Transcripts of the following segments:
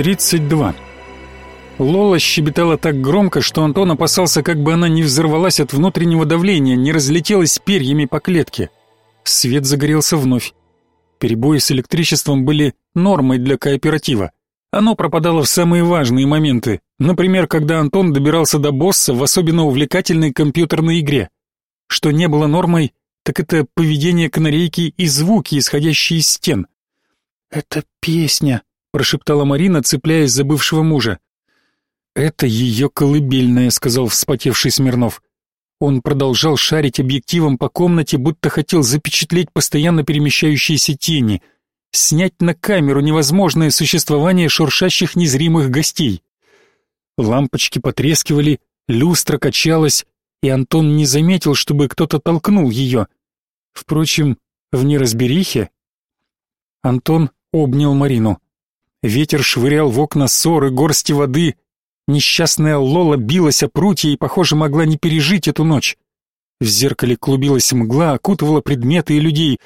32. Лола щебетала так громко, что Антон опасался, как бы она не взорвалась от внутреннего давления, не разлетелась перьями по клетке. Свет загорелся вновь. Перебои с электричеством были нормой для кооператива. Оно пропадало в самые важные моменты, например, когда Антон добирался до босса в особенно увлекательной компьютерной игре. Что не было нормой, так это поведение канарейки и звуки, исходящие из стен. «Это песня», — прошептала Марина, цепляясь за бывшего мужа. «Это ее колыбельная», — сказал вспотевший Смирнов. Он продолжал шарить объективом по комнате, будто хотел запечатлеть постоянно перемещающиеся тени, снять на камеру невозможное существование шуршащих незримых гостей. Лампочки потрескивали, люстра качалась, и Антон не заметил, чтобы кто-то толкнул ее. Впрочем, в неразберихе Антон обнял Марину. Ветер швырял в окна ссоры, горсти воды. Несчастная Лола билась о прутья и, похоже, могла не пережить эту ночь. В зеркале клубилась мгла, окутывала предметы и людей.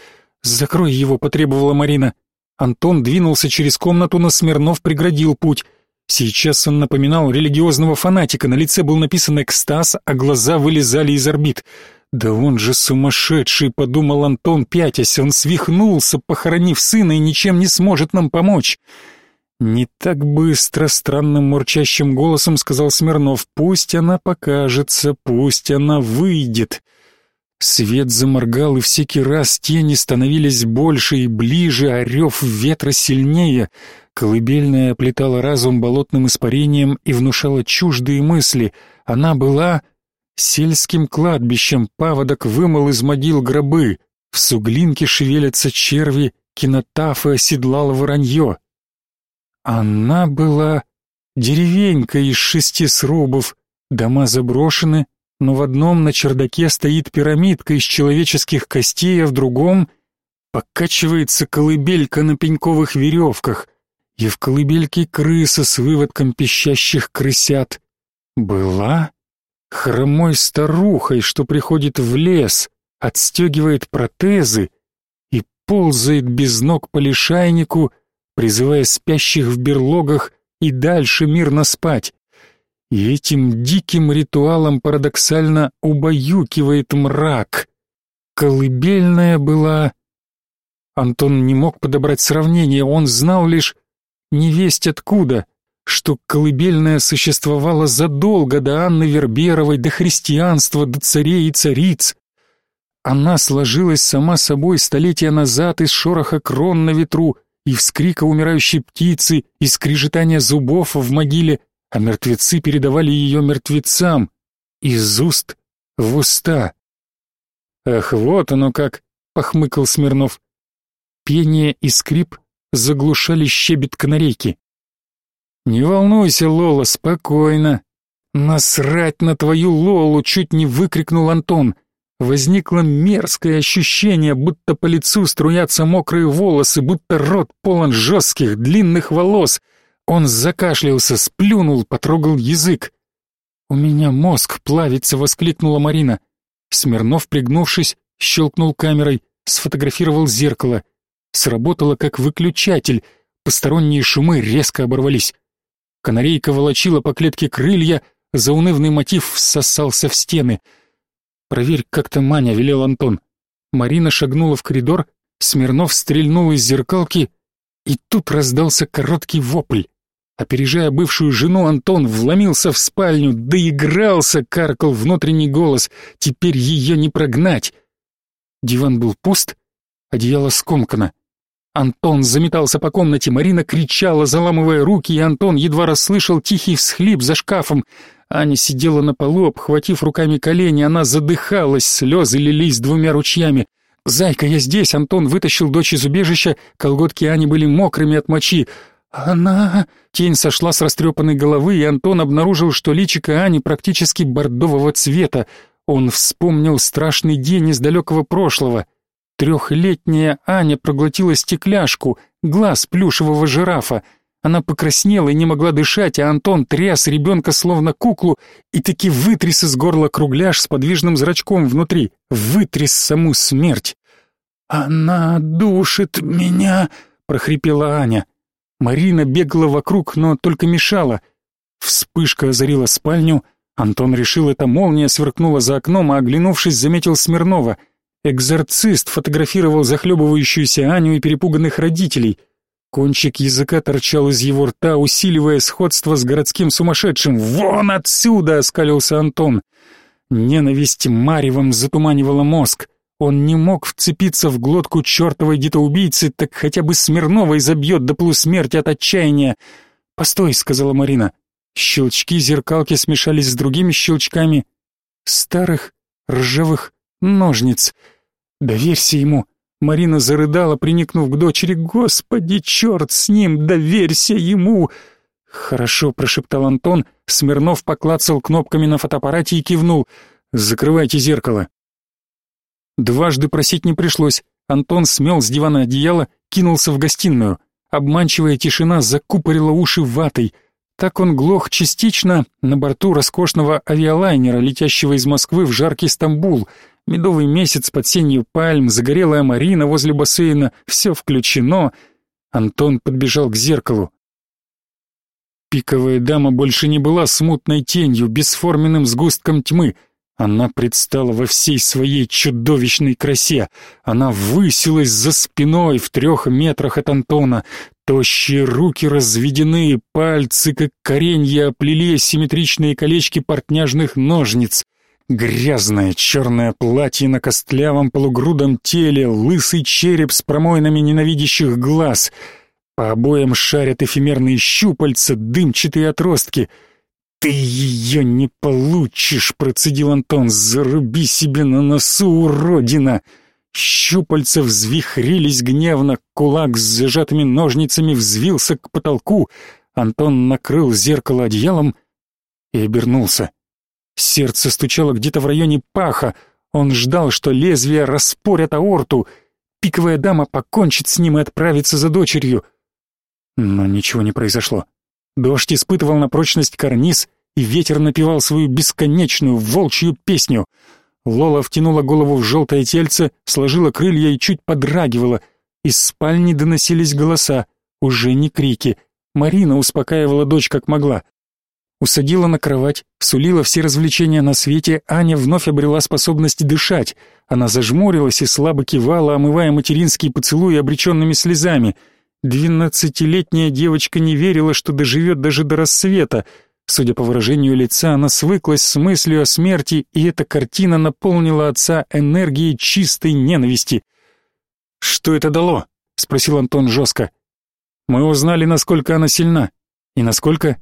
«Закрой его», — потребовала Марина. Антон двинулся через комнату, но Смирнов преградил путь. Сейчас он напоминал религиозного фанатика, на лице был написан экстаз, а глаза вылезали из орбит. «Да он же сумасшедший», — подумал Антон, пятясь, он свихнулся, похоронив сына и ничем не сможет нам помочь. «Не так быстро», — странным мурчащим голосом сказал Смирнов. «Пусть она покажется, пусть она выйдет». Свет заморгал, и всякий раз тени становились больше и ближе, а рев ветра сильнее. Колыбельная оплетала разум болотным испарением и внушала чуждые мысли. Она была сельским кладбищем, паводок вымыл из могил гробы, в суглинке шевелятся черви, кинотафы оседлало воронье. Она была деревенькой из шести срубов, дома заброшены, но в одном на чердаке стоит пирамидка из человеческих костей, а в другом покачивается колыбелька на пеньковых веревках, и в колыбельке крыса с выводком пищащих крысят. Была хромой старухой, что приходит в лес, отстегивает протезы и ползает без ног по лишайнику, призывая спящих в берлогах и дальше мирно спать. И этим диким ритуалом парадоксально убаюкивает мрак. Колыбельная была... Антон не мог подобрать сравнение, он знал лишь невесть откуда, что колыбельная существовала задолго до Анны Верберовой, до христианства, до царей и цариц. Она сложилась сама собой столетия назад из шороха крон на ветру, и вскрика умирающей птицы, и скрежетания зубов в могиле, а мертвецы передавали ее мертвецам, из уст в уста. «Ах, вот оно как!» — похмыкал Смирнов. Пение и скрип заглушали щебет канарейки. «Не волнуйся, Лола, спокойно!» «Насрать на твою Лолу!» — чуть не выкрикнул Антон. Возникло мерзкое ощущение, будто по лицу струятся мокрые волосы, будто рот полон жестких, длинных волос. Он закашлялся, сплюнул, потрогал язык. «У меня мозг плавится!» — воскликнула Марина. Смирнов, пригнувшись, щелкнул камерой, сфотографировал зеркало. Сработало как выключатель, посторонние шумы резко оборвались. Канарейка волочила по клетке крылья, заунывный мотив всосался в стены — «Проверь, как то Маня», — велел Антон. Марина шагнула в коридор, Смирнов стрельнул из зеркалки, и тут раздался короткий вопль. Опережая бывшую жену, Антон вломился в спальню, доигрался, каркал внутренний голос. Теперь ее не прогнать. Диван был пуст, одеяло скомкано. Антон заметался по комнате, Марина кричала, заламывая руки, и Антон едва расслышал тихий всхлип за шкафом. Аня сидела на полу, обхватив руками колени, она задыхалась, слезы лились двумя ручьями. «Зайка, я здесь!» Антон вытащил дочь из убежища, колготки Ани были мокрыми от мочи. «Она...» Тень сошла с растрепанной головы, и Антон обнаружил, что личико Ани практически бордового цвета. Он вспомнил страшный день из далекого прошлого. Трехлетняя Аня проглотила стекляшку, глаз плюшевого жирафа. Она покраснела и не могла дышать, а Антон тряс ребенка словно куклу и таки вытряс из горла кругляш с подвижным зрачком внутри, вытряс саму смерть. «Она душит меня!» — прохрипела Аня. Марина бегала вокруг, но только мешала. Вспышка озарила спальню. Антон решил, это молния сверкнула за окном, а оглянувшись, заметил Смирнова. Экзорцист фотографировал захлебывающуюся Аню и перепуганных родителей. Кончик языка торчал из его рта, усиливая сходство с городским сумасшедшим. «Вон отсюда!» — оскалился Антон. Ненависть маревом затуманивала мозг. Он не мог вцепиться в глотку чертовой детоубийцы, так хотя бы Смирнова изобьет до полусмерти от отчаяния. «Постой», — сказала Марина. Щелчки зеркалки смешались с другими щелчками старых ржавых ножниц. «Доверься ему!» Марина зарыдала, приникнув к дочери. «Господи, черт с ним! Доверься ему!» «Хорошо», — прошептал Антон. Смирнов поклацал кнопками на фотоаппарате и кивнул. «Закрывайте зеркало». Дважды просить не пришлось. Антон смел с дивана одеяло, кинулся в гостиную. Обманчивая тишина закупорила уши ватой. Так он глох частично на борту роскошного авиалайнера, летящего из Москвы в жаркий Стамбул. Медовый месяц под сенью пальм, загорелая марина возле бассейна, все включено. Антон подбежал к зеркалу. Пиковая дама больше не была смутной тенью, бесформенным сгустком тьмы — она предстала во всей своей чудовищной красе. Она высилась за спиной в трех метрах от Антона. Тощие руки разведены, пальцы, как коренья, оплели симметричные колечки портняжных ножниц. Грязное черное платье на костлявом полугрудом теле, лысый череп с промойнами ненавидящих глаз. По обоям шарят эфемерные щупальца, дымчатые отростки — «Ты ее не получишь!» — процедил Антон. «Заруби себе на носу, уродина!» Щупальца взвихрились гневно, кулак с зажатыми ножницами взвился к потолку. Антон накрыл зеркало одеялом и обернулся. Сердце стучало где-то в районе паха. Он ждал, что лезвие распорят аорту. Пиковая дама покончит с ним и отправится за дочерью. Но ничего не произошло. Дождь испытывал на прочность карниз, и ветер напевал свою бесконечную волчью песню. Лола втянула голову в желтое тельце, сложила крылья и чуть подрагивала. Из спальни доносились голоса, уже не крики. Марина успокаивала дочь как могла. Усадила на кровать, сулила все развлечения на свете, Аня вновь обрела способность дышать. Она зажмурилась и слабо кивала, омывая материнские поцелуи обреченными слезами. Двенадцатилетняя девочка не верила, что доживет даже до рассвета — Судя по выражению лица, она свыклась с мыслью о смерти, и эта картина наполнила отца энергией чистой ненависти. «Что это дало?» — спросил Антон жестко. «Мы узнали, насколько она сильна. И насколько...»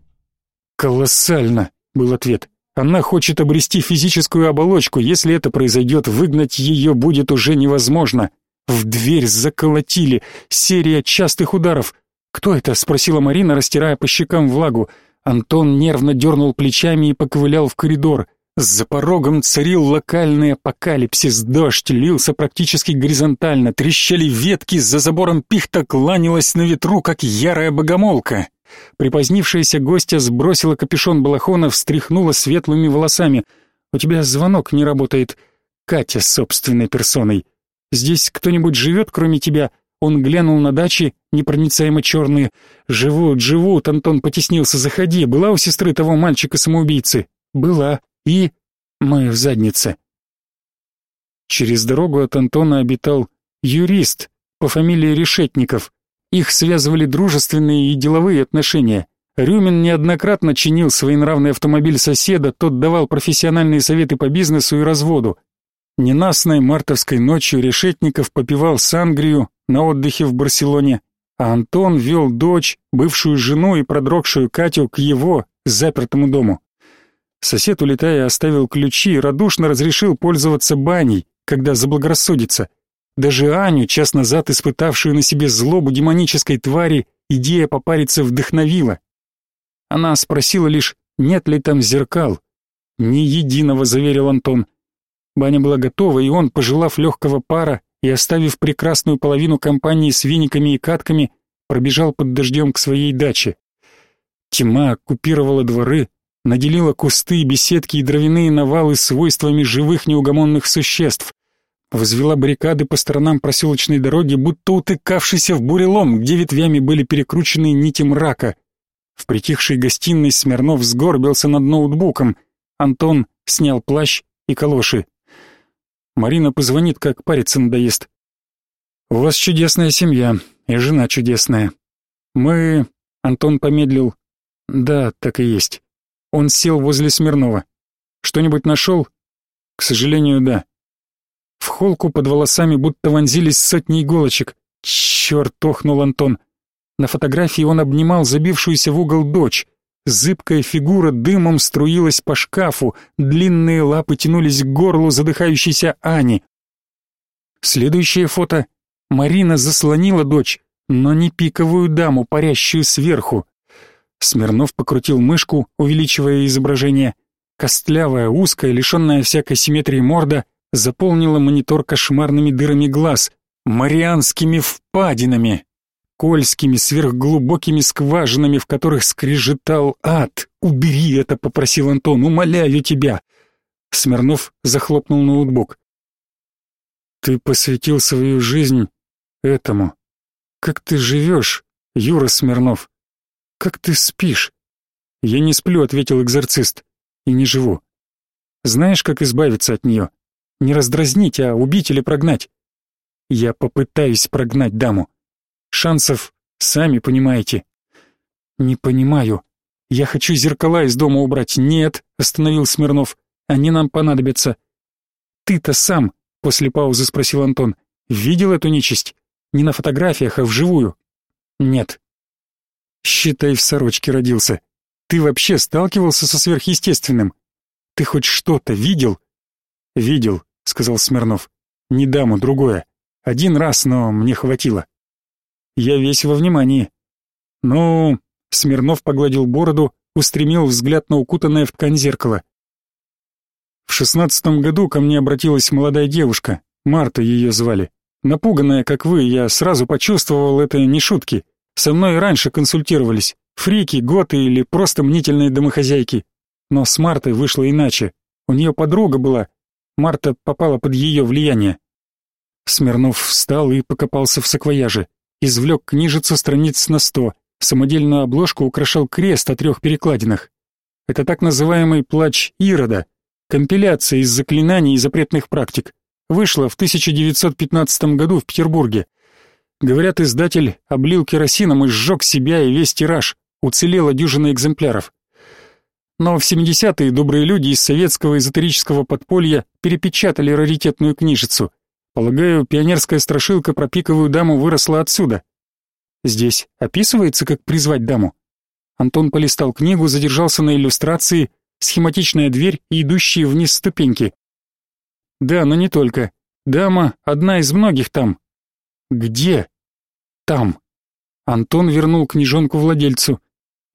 «Колоссально», — был ответ. «Она хочет обрести физическую оболочку. Если это произойдет, выгнать ее будет уже невозможно». В дверь заколотили. Серия частых ударов. «Кто это?» — спросила Марина, растирая по щекам влагу. Антон нервно дернул плечами и поковылял в коридор. За порогом царил локальный апокалипсис, дождь лился практически горизонтально, трещали ветки, за забором пихта кланялась на ветру, как ярая богомолка. Припозднившаяся гостья сбросила капюшон балахона, встряхнула светлыми волосами. «У тебя звонок не работает. Катя собственной персоной. Здесь кто-нибудь живет, кроме тебя?» Он глянул на дачи, непроницаемо черные. «Живут, живут!» Антон потеснился. «Заходи! Была у сестры того мальчика-самоубийцы?» «Была. И...» «Мы в заднице». Через дорогу от Антона обитал юрист по фамилии Решетников. Их связывали дружественные и деловые отношения. Рюмин неоднократно чинил своенравный автомобиль соседа, тот давал профессиональные советы по бизнесу и разводу. Ненастной мартовской ночью Решетников попивал сангрию на отдыхе в Барселоне, а Антон вел дочь, бывшую жену и продрогшую Катю к его запертому дому. Сосед, улетая, оставил ключи и радушно разрешил пользоваться баней, когда заблагорассудится. Даже Аню, час назад испытавшую на себе злобу демонической твари, идея попариться вдохновила. Она спросила лишь, нет ли там зеркал. «Ни единого», — заверил Антон. Баня была готова, и он, пожелав легкого пара и оставив прекрасную половину компании с вениками и катками, пробежал под дождем к своей даче. Тьма оккупировала дворы, наделила кусты, беседки и дровяные навалы свойствами живых неугомонных существ. Возвела баррикады по сторонам проселочной дороги, будто утыкавшийся в бурелом, где ветвями были перекручены нити мрака. В притихшей гостиной Смирнов сгорбился над ноутбуком. Антон снял плащ и калоши. Марина позвонит, как париться надоест. «У вас чудесная семья, и жена чудесная. Мы...» Антон помедлил. «Да, так и есть». Он сел возле Смирнова. «Что-нибудь нашел?» «К сожалению, да». В холку под волосами будто вонзились сотни иголочек. «Черт!» — охнул Антон. На фотографии он обнимал забившуюся в угол дочь. Зыбкая фигура дымом струилась по шкафу, длинные лапы тянулись к горлу задыхающейся Ани. Следующее фото. Марина заслонила дочь, но не пиковую даму, парящую сверху. Смирнов покрутил мышку, увеличивая изображение. Костлявая, узкая, лишенная всякой симметрии морда заполнила монитор кошмарными дырами глаз, марианскими впадинами, скользкими, сверхглубокими скважинами, в которых скрежетал ад. «Убери это!» — попросил Антон. «Умоляю тебя!» Смирнов захлопнул ноутбук. «Ты посвятил свою жизнь этому. Как ты живешь, Юра Смирнов? Как ты спишь?» «Я не сплю», — ответил экзорцист. «И не живу. Знаешь, как избавиться от нее? Не раздразнить, а убить или прогнать?» «Я попытаюсь прогнать даму. Шансов, сами понимаете. Не понимаю. Я хочу зеркала из дома убрать. Нет, остановил Смирнов. Они нам понадобятся. Ты-то сам, после паузы спросил Антон, видел эту нечисть? Не на фотографиях, а вживую? Нет. Считай, в сорочке родился. Ты вообще сталкивался со сверхъестественным? Ты хоть что-то видел? Видел, сказал Смирнов. Не даму, другое. Один раз, но мне хватило. Я весь во внимании. Ну, Смирнов погладил бороду, устремил взгляд на укутанное в ткань зеркало. В шестнадцатом году ко мне обратилась молодая девушка, Марта ее звали. Напуганная, как вы, я сразу почувствовал это не шутки. Со мной раньше консультировались. Фрики, готы или просто мнительные домохозяйки. Но с Мартой вышло иначе. У нее подруга была. Марта попала под ее влияние. Смирнов встал и покопался в саквояже извлек книжицу страниц на сто. Самодельную обложку украшал крест о трех перекладинах. Это так называемый «Плач Ирода», компиляция из заклинаний и запретных практик. Вышла в 1915 году в Петербурге. Говорят, издатель облил керосином и сжег себя и весь тираж. Уцелела дюжина экземпляров. Но в 70-е добрые люди из советского эзотерического подполья перепечатали раритетную книжицу. Полагаю, пионерская страшилка про пиковую даму выросла отсюда. Здесь описывается, как призвать даму. Антон полистал книгу, задержался на иллюстрации, схематичная дверь и идущие вниз ступеньки. Да, но не только. Дама одна из многих там. Где? Там. Антон вернул книжонку владельцу.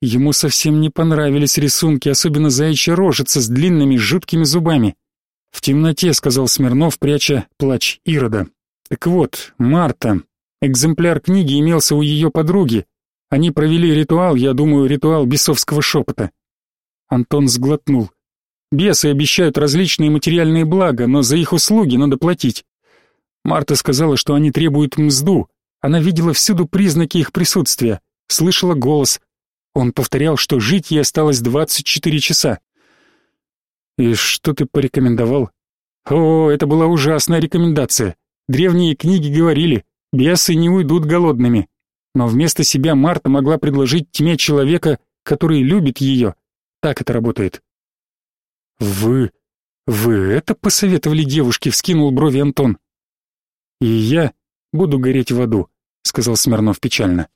Ему совсем не понравились рисунки, особенно заячья рожица с длинными жуткими зубами. «В темноте», — сказал Смирнов, пряча плач Ирода. «Так вот, Марта. Экземпляр книги имелся у ее подруги. Они провели ритуал, я думаю, ритуал бесовского шепота». Антон сглотнул. «Бесы обещают различные материальные блага, но за их услуги надо платить. Марта сказала, что они требуют мзду. Она видела всюду признаки их присутствия, слышала голос. Он повторял, что жить ей осталось 24 часа. «И что ты порекомендовал?» «О, это была ужасная рекомендация. Древние книги говорили, бесы не уйдут голодными. Но вместо себя Марта могла предложить тьме человека, который любит ее. Так это работает». «Вы... вы это посоветовали девушке?» — вскинул брови Антон. «И я буду гореть в аду», — сказал Смирнов печально.